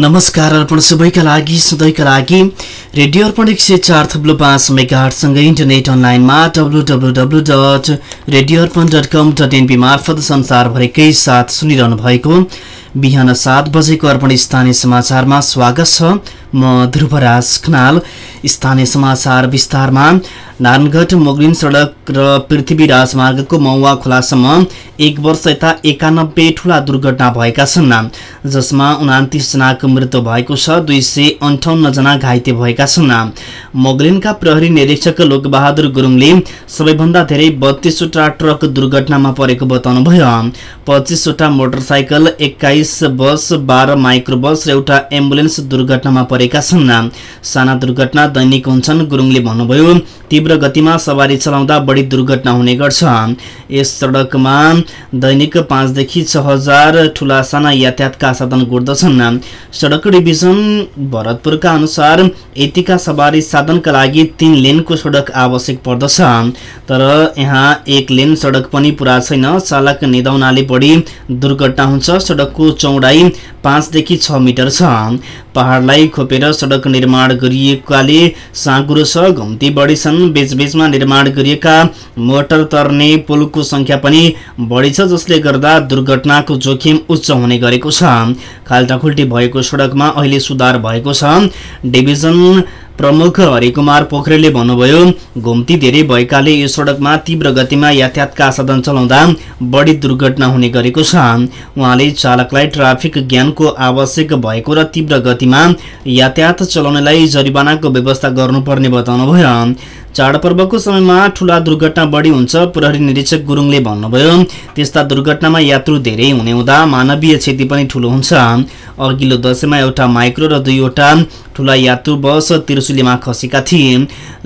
नमस्कार अर्पण सबैका लागि सधैँका लागि रेडियो अर्पण एक सय चार थप्लो पाँच मेगाहरूसँगै इन्टरनेट अनलाइनमा W W W dot radio Arpan dot com dot NP मार्फत संसारभरिकै साथ सुनिरहनु भएको बिहान सात बजेको अर्पण स्थानीय समाचारमा स्वागत छ म ध्रुवराज खनाल। स्थानीय समाचार विस्तारमा। नारायणगढ मोगलिन सडक र पृथ्वी राजमार्गको मौवा खोलासम्म एक वर्ष यता एकानब्बे ठुला दुर्घटना भएका छन्। जसमा जनाको मृत्यु भएको छ दुई सय अन्ठाउन्न जना घाइते भएका छन्। मोगलिनका प्रहरी निरीक्षक लोकबहादुर गुरुङले सबैभन्दा धेरै बत्तीसवटा ट्रक दुर्घटनामा परेको बताउनुभयो। पच्चिसवटा मोटरसाइकल एक्काइस बस बाह्र माइक्रो बस र एउटा एम्बुलेन्स दुर्घटनामा परेका छन्। साना दुर्घटना दैनिक हुन्छन्। गुरुङले भन्नुभयो तीव्र गतिमा सवारी चलाउँदा बढी दुर्घटना हुने गर्छ। यस सडकमा दैनिक पाँचदेखि छ हजार ठुला साना यातायातका साधन गुड्दछन् सडक डिभिजन भरतपुरका अनुसार यतिका सवारी साधनका लागि तीन लेनको सडक आवश्यक पर्दछ। तर यहाँ एक लेन सडक पनि पुरा छैन। चालक निदाउनाले बढी दुर्घटना हुन्छ। सडकको चौडाइ पाँचदेखि छ मिटर छ। पहाडलाई खोपेर सडक निर्माण गरिएकाले साँगुरो छ घुम्ती बढी छन्। बीचबीचमा निर्माण गरिएका मोटर तर्ने पुलको संख्या पनि बढी छ जसले गर्दा दुर्घटनाको जोखिम उच्च हुने गरेको छ। खाल्टाखुल्टी भएको सडकमा अहिले सुधार भएको छ। डिभिजन प्रमुख हरिकुमार पोखरेलले भन्नुभयो घुम्ती धेरै भएकाले यो सडकमा तीव्र गतिमा यातायातका साधन चलाउँदा बढी दुर्घटना हुने गरेको छ। उहाँले चालकलाई ट्राफिक ज्ञानको आवश्यक भएको र तीव्र गतिमा यातायात चलाउनेलाई जरिवानाको व्यवस्था गर्नुपर्ने बताउनुभयो। चाडपर्वको समयमा ठुला दुर्घटना बढी हुन्छ प्रहरी निरीक्षक गुरुङले भन्नुभयो। त्यस्ता दुर्घटनामा यात्रु धेरै हुने हुँदा मानवीय क्षति पनि ठुलो हुन्छ। अघिल्लो दशैंमा एउटा माइक्रो र दुईवटा ठुला यात्रु बस त्रिशुलीमा खसेका थिए।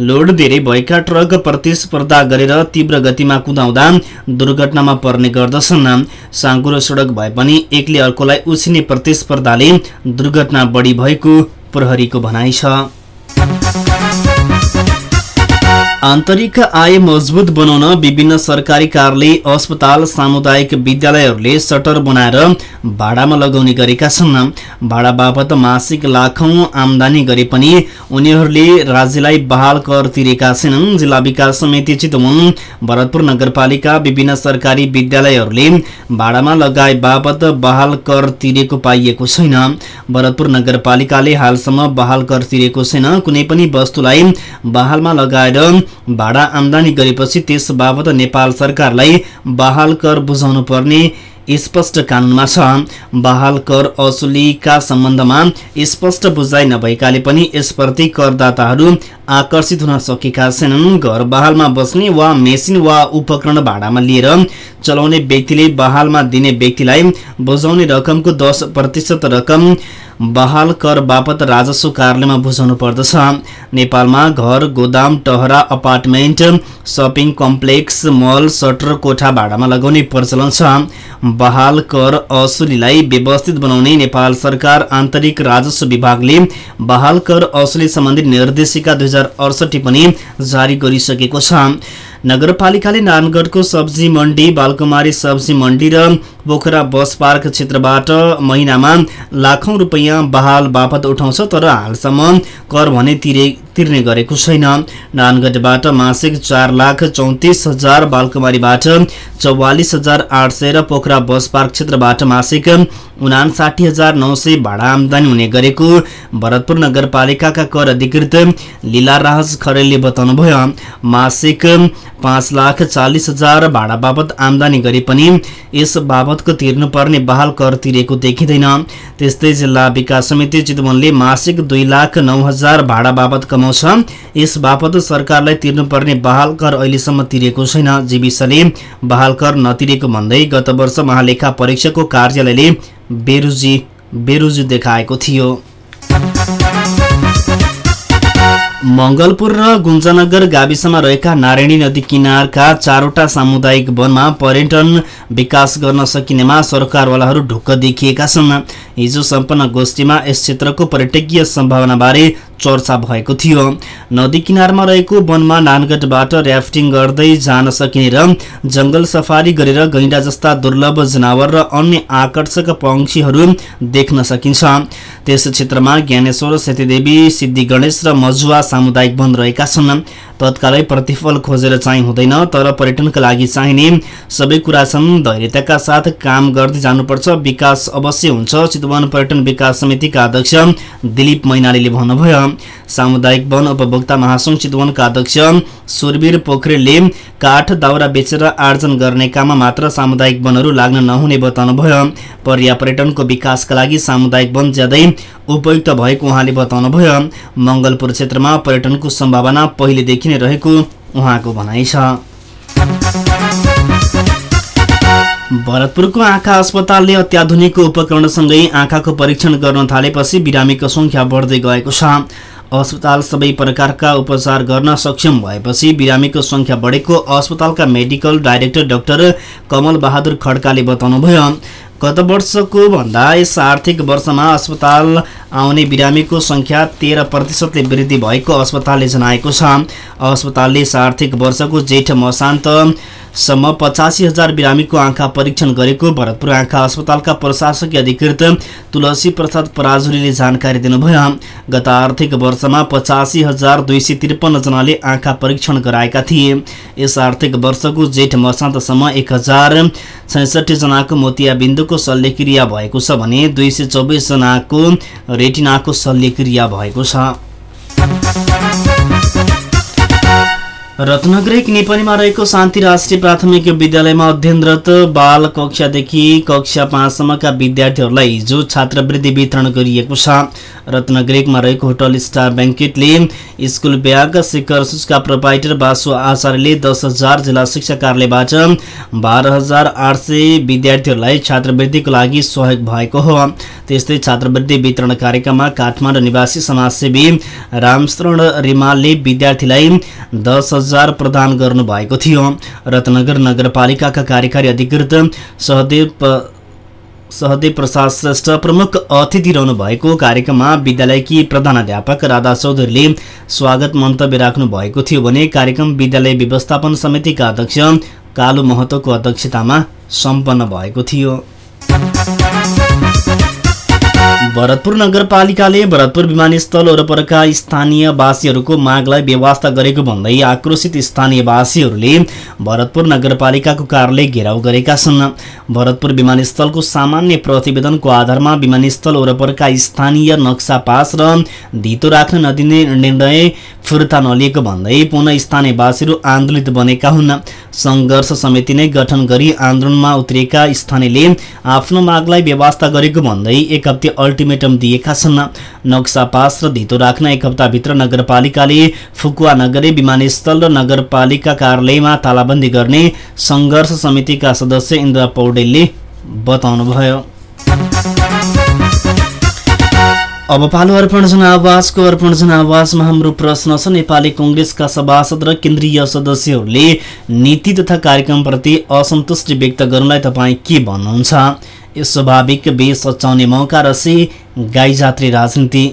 लोड धेरै भएका ट्रक प्रतिस्पर्धा गरेर तीव्र गतिमा कुदाउँदा दुर्घटनामा पर्ने गर्दछन्। साँगुरो सडक भए पनि एकले अर्कोलाई उछिने प्रतिस्पर्धाले दुर्घटना बढी भएको प्रहरीको भनाइ छ। आन्तरिक आय मजबुत बनाउन विभिन्न सरकारी कार्यालय अस्पताल सामुदायिक विद्यालयहरूले सटर बनाएर भाडामा लगाउने गरेका छन्। भाडा बापत मासिक लाखौं आमदानी गरे पनि उनीहरूले राज्यलाई बहाल कर तिरेका छैनन्। जिल्ला विकास समिति चितवन भरतपुर नगरपालिका विभिन्न सरकारी विद्यालयहरूले भाडामा लगाए बापत बहाल कर तिरेको पाइएको छैन। भरतपुर नगरपालिकाले हालसम्म बहाल कर तिरेको छैन। कुनै पनि वस्तुलाई बहालमा लगाएर भाडा आमदानी गरेपछि त्यस बाबत नेपाल सरकारलाई बहाल कर बुझाउनु पर्ने स्पष्ट कानूनमा छ। बहाल कर असुलीका सम्बन्धमा स्पष्ट बुझाइ नभएकाले पनि यसप्रति करदाताहरू आकर्षित हुन सकेका छैनन्। घर बहालमा बस्ने वा मेसिन वा उपकरण भाडामा लिएर चलाउने व्यक्तिले बहालमा दिने व्यक्तिलाई बुझाउने रकमको दस प्रतिशत रकम बहाल कर बापत राजस्व कार्यालयमा बुझाउनु पर्दछ। नेपालमा घर गोदाम टहरा apartment shopping complex mall shutter कोठा भाडामा लगाउने प्रचलन छ। बहाल कर असुलीलाई व्यवस्थित बनाउने नेपाल सरकार आन्तरिक राजस्व विभागले बहाल कर असुली सम्बन्धी निर्देशिका दुई पनि जारी गरिसकेको छ। नगरपालिकाले नारायणगढको सब्जी मण्डी बालकुमारी सब्जी मण्डी र पोखरा बस पार्क क्षेत्रबाट महिनामा लाखौं रुपियाँ बहाल बापत उठाउँछ तर हालसम्म कर भने तिरे तिर्ने गरेको छैन। नारायणगढबाट मासिक चार लाख चौतिस हजार बालकुमारीबाट चौवालिस हजार आठ सय र पोखरा बस पार्क क्षेत्रबाट मासिक उनासाठी हजार नौ सय भाडा आमदानी हुने गरेको भरतपुर नगरपालिकाका कर अधिकृत लीलाराज खरेलले बताउनुभयो। मासिक पाँच लाख चालिस हजार भाडा बाबत आमदानी गरे पनि यस बाबतको तिर्नुपर्ने बहाल कर तिरेको देखिँदैन। त्यस्तै जिल्ला विकास समिति चितवनले मासिक दुई लाख नौ हजार भाडा बाबत कमाउँछ यस बापत सरकारलाई तिर्नुपर्ने बहाल कर अहिलेसम्म तिरेको छैन। जीविसले बहाल कर नतिरेको भन्दै गत वर्ष महालेखा परीक्षकको कार्यालयले बेरुजी बेरुजी देखाएको थियो। मङ्गलपुर र गुन्जनगर गाविसमा रहेका नारायणी नदी किनारका चारवटा सामुदायिक वनमा पर्यटन विकास गर्न सकिनेमा सरकारवालाहरू ढुक्क देखिएका छन्। हिजो सम्पन्न गोष्ठीमा यस क्षेत्रको पर्यटकीय सम्भावनाबारे चर्चा भएको थियो। नदी किनारमा रहेको वनमा नानगढबाट ऱ्याफ्टिङ गर्दै जान सकिने र जंगल सफारी गरेर गैंडा जस्ता दुर्लभ जनावर र अन्य आकर्षक पंक्षीहरू देख्न सकिन्छ। त्यस क्षेत्रमा ज्ञानेश्वर सेतीदेवी सिद्धि गणेश र मजुवा सामुदायिक वन रहेका छन्। तत्कालै प्रतिफल खोजेर चाहिँ हुँदैन तर पर्यटनका लागि चाहिने सबै कुरा छन्। धैर्यताका साथ काम गर्दै जानुपर्छ विकास अवश्य हुन्छ चितवन पर्यटन विकास समितिका अध्यक्ष दिलीप मैनालीले भन्नुभयो सामुदायिक वन उपभोक्ता महासंघ चितवनका अध्यक्ष सुरवीर पोखरेलले काठ दाउरा बेचेर आर्जन गर्ने काममा मात्र सामुदायिक वनहरू लाग्न नहुने बताउनुभयो। पर्या पर्यटनको विकासका लागि सामुदायिक वन ज्यादै उपयुक्त भएको उहाँले बताउनुभयो। मङ्गलपुर क्षेत्रमा पर्यटनको सम्भावना पहिलेदेखि नै रहेको उहाँको भनाइ छ। भरतपुरको आँखा अस्पतालले अत्याधुनिक उपकरणसँगै आँखाको परीक्षण गर्न थालेपछि बिरामीको संख्या बढ्दै गएको छ। अस्पताल सबै प्रकारका उपचार गर्न सक्षम भएपछि बिरामीको संख्या बढेको अस्पतालका medical director doctor Kamal Bahadur खड्काले बताउनुभयो। गत वर्षको भन्दा यस आर्थिक वर्षमा अस्पताल आउने बिरामीको संख्या तेह्र प्रतिशतले वृद्धि भएको अस्पतालले जनाएको छ। अस्पतालले आर्थिक वर्षको जेठ मसान्त सम्म पचासी हजार बिरामीको आँखा परीक्षण गरेको भरतपुर आँखा अस्पतालका प्रशासकीय अधिकृत तुलसी प्रसाद पराजुलीले जानकारी दिनुभयो। गत आर्थिक वर्षमा पचासी हजार दुई सय त्रिपन्न जनाले आँखा परीक्षण गराएका थिए। यस आर्थिक वर्षको जेठ मसान्तसम्म एक हजार छैसठी जनाको मोतियाबिन्दुको शल्यक्रिया भएको छ भने दुई सय चौबिस जनाको रेटिनाको शल्यक्रिया भएको छ। रत्नगर एक नेपालीमा रहेको शान्ति राष्ट्रिय प्राथमिक विद्यालयमा अध्ययनरत बाल कक्षादेखि कक्षा पाँचसम्मका विद्यार्थीहरूलाई हिजो छात्रवृत्ति वितरण गरिएको छ। रत्नगर एकमा रहेको होटल स्टार ब्याङ्केटले स्कुल ब्याग शिखर सुचका प्रोपाइटर बासु आचार्यले दस हजार जिल्ला शिक्षा कार्यालयबाट बाह्र हजार आठ सय विद्यार्थीहरूलाई छात्रवृत्तिको लागि सहयोग भएको हो। त्यस्तै छात्रवृत्ति वितरण कार्यक्रममा काठमाडौँ निवासी समाजसेवी रामशरण रिमालले विद्यार्थीलाई दस हजार प्रदान गर्नुभएको थियो। रत्नगर नगरपालिकाका कार्यकारी अधिकृत सहदेव सहदेव प्रसाद श्रेष्ठ प्रमुख अतिथि रहनु भएको कार्यक्रममा विद्यालयकी प्रधानाध्यापक राधा चौधरीले स्वागत मन्तव्य राख्नु भएको थियो भने कार्यक्रम विद्यालय व्यवस्थापन समितिका अध्यक्ष कालु महतोको अध्यक्षतामा सम्पन्न भएको थियो। भरतपुर नगरपालिकाले भरतपुर विमानस्थल वरपरका स्थानीयवासीहरूको मागलाई व्यवस्था गरेको भन्दै आक्रोशित स्थानीयवासीहरूले भरतपुर नगरपालिकाको कार्यालय घेराउ गरेका छन्। भरतपुर विमानस्थलको सामान्य प्रतिवेदनको आधारमा विमानस्थल वरपरका स्थानीय नक्सा पास र धितो राख्न नदिने निर्णय फिर्ता नलिएको भन्दै पुनः स्थानीयवासीहरू आन्दोलित बनेका हुन्। सङ्घर्ष समिति नै गठन गरी आन्दोलनमा उत्रिएका स्थानीयले आफ्नो मागलाई व्यवस्था गरेको भन्दै एक हप्ते अल्टिमेटम दिएका छन् नक्सा पास र धितो राख्न एक हप्ताभित्र नगरपालिकाले फुकुवा नगरे विमानस्थल र नगरपालिका कार्यालयमा तालाबन्दी गर्ने सङ्घर्ष समितिका सदस्य इन्द्र पौडेलले बताउनुभयो। अब पालो अर्पण जनावासको अर्पण जनावासमा हाम्रो प्रश्न छ। नेपाली कङ्ग्रेसका सभासद र केन्द्रीय सदस्यहरूले नीति तथा कार्यक्रमप्रति असन्तुष्टि व्यक्त गर्नलाई तपाईँ के भन्नुहुन्छ? स्वाभाविक बेस सचाउने मौका रसी गाई जात्री राजनीति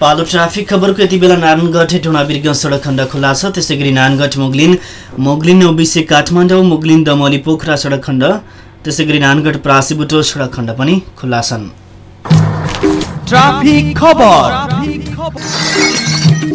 पालो ट्राफिक खबरको यति बेला नारायणगढ बिर्ग सडक खण्ड खुल्ला छ त्यसै गरी नारायणगढ मोगलिन मोगलिन ओबिसे काठमाडौँ मोगलिन दमली पोखरा सडक खण्ड त्यसै गरी नारायणगढ प्रासीबुटो सडक खण्ड पनि खुल्ला छन्।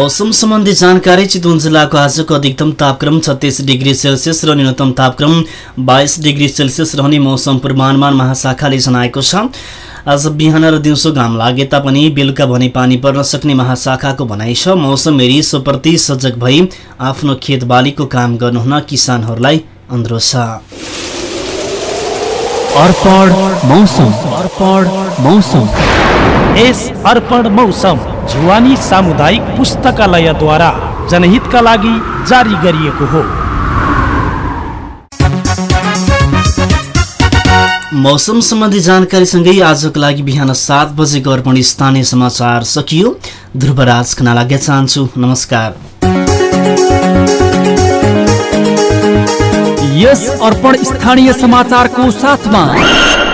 मौसम सम्बन्धी जानकारी चितवन जिल्लाको आजको अधिकतम तापक्रम छत्तिस डिग्री सेल्सियस र न्यूनतम तापक्रम बाइस डिग्री सेल्सियस रहने मौसम पूर्वानुमान महाशाखाले जनाएको छ। आज बिहान र दिउँसो घाम लागे तापनि बेलुका भने पानी पर्न सक्ने महाशाखाको भनाइ छ। मौसम हेरी सोप्रति सजग भई आफ्नो खेतबालीको काम गर्नुहुन किसानहरूलाई अनुरोध छ। मौसम। मौसम। यस अर्पण मौसम जुवानी सामुदायिक पुस्तकालयद्वारा जनहितका लागि जारी गरिएको हो। मौसम सम्बन्धी जानकारीसँगै आजको लागि बिहान सात बजेको अर्पण स्थानीय समाचार सकियो। ध्रुवराज खना लाग्न चाहन्छु। नमस्कार। यस अर्पण स्थानीय समाचारको साथमा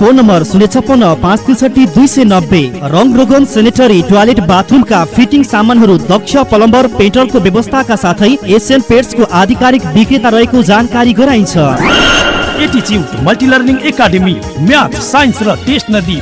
फोन नम्बर शून्य छप्पन्न पाँच त्रिसठी दुई सय नब्बे। रङ रोगन सेनेटरी टोयलेट बाथरुमका फिटिङ सामानहरू दक्ष प्लम्बर पेट्रोलको व्यवस्थाका साथै एसियन पेट्सको आधिकारिक विक्रेता रहेको जानकारी गराइन्छ। एटिच्युट multi learning academy math science र टेस्ट नदी